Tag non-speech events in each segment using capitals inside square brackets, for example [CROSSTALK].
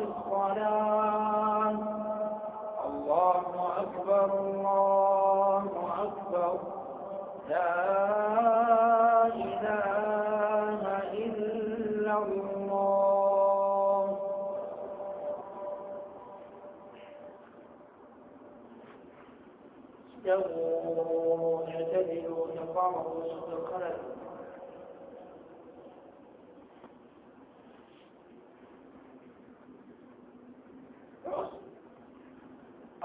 الصلاة. الله أكبر الله أكبر. لا إله إلا الله. استووا اعتدلوا تقاموا وسط الخلل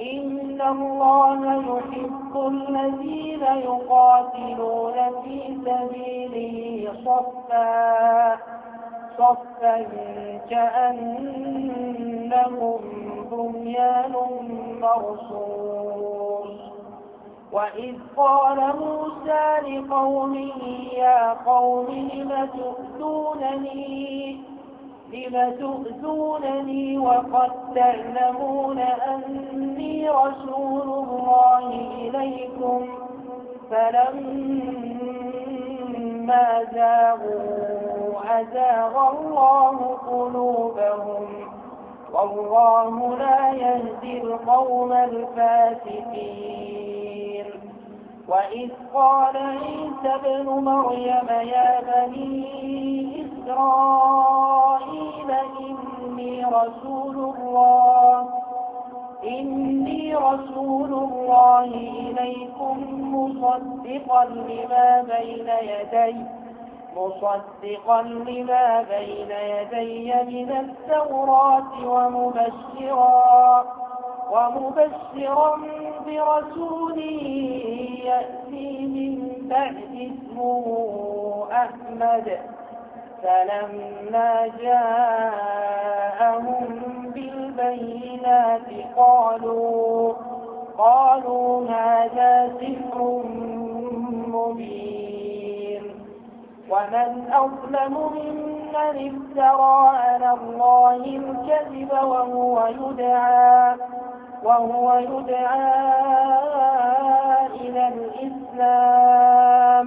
إن الله يحب الذين يقاتلون في سبيله صفا صفا كأنهم بنيان مرصوص. وإذ قال موسى لقومه يا قوم لم تؤذونني؟ لم تؤذونني وقد تعلمون أني رسول الله إليكم فلما زاغوا أزاغ الله قلوبهم والله لا يهدي القوم الفاسقين. وإذ قال عيسى ابن مريم يا بني إسرائيل إني رسول الله إني رسول الله إليكم مصدقا لما بين يدي مصدقا لما بين يدي من التوراة ومبشرا ومبشرا برسول يأتي من بعد اسمه أحمد. فلما جاءهم بالبينات قالوا قالوا هذا سحر مبين. ومن أظلم ممن افترى على الله الكذب وهو يدعى وهو يدعى إلى الإسلام.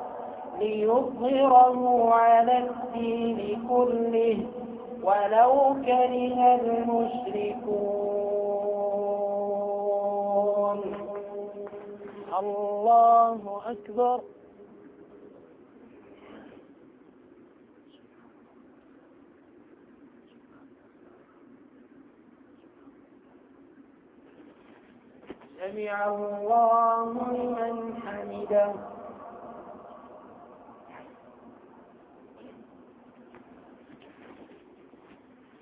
ليظهره على الدين كله ولو كره المشركون. الله أكبر. سمع الله لمن حمده.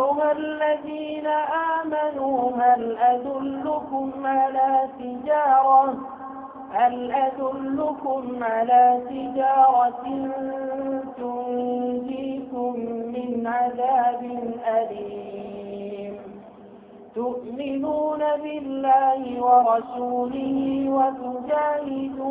أيها الذين آمنوا هل أدلكم على تجارة؟ هل أدلكم على تجارة تنجيكم من عذاب أليم؟ تؤمنون بالله ورسوله وتجاهدون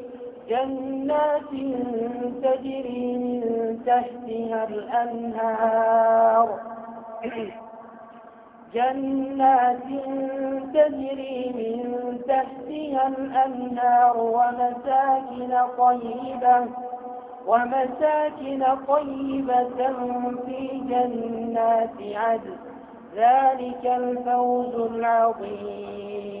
جنات تجري من تحتها الأنهار. [CLEARS THROAT] جنات تجري من تحتها الأنهار ومساكن طيبة ومساكن طيبة في جنات عدن. ذلك الفوز العظيم.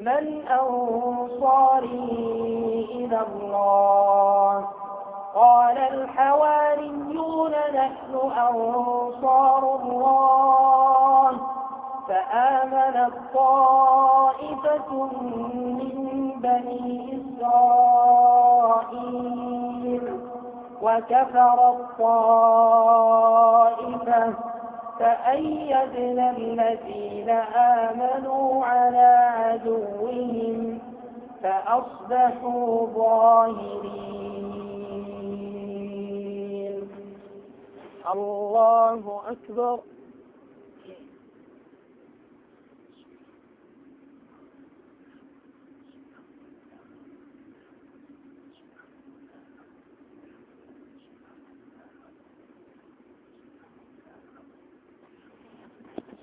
من أنصاري إلى الله؟ قال الحواريون نحن أنصار الله. فآمنت طائفة من بني إسرائيل وكفر الطائفة. فأيدنا الذين آمنوا على عدوهم فأصبحوا ظاهرين. الله أكبر.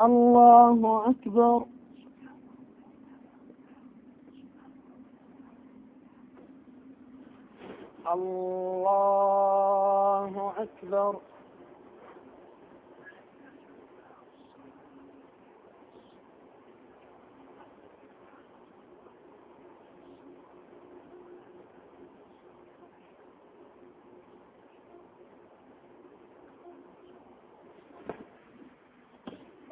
الله أكبر. الله أكبر.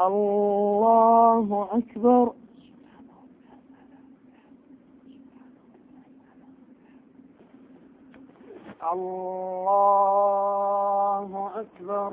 الله أكبر. الله أكبر.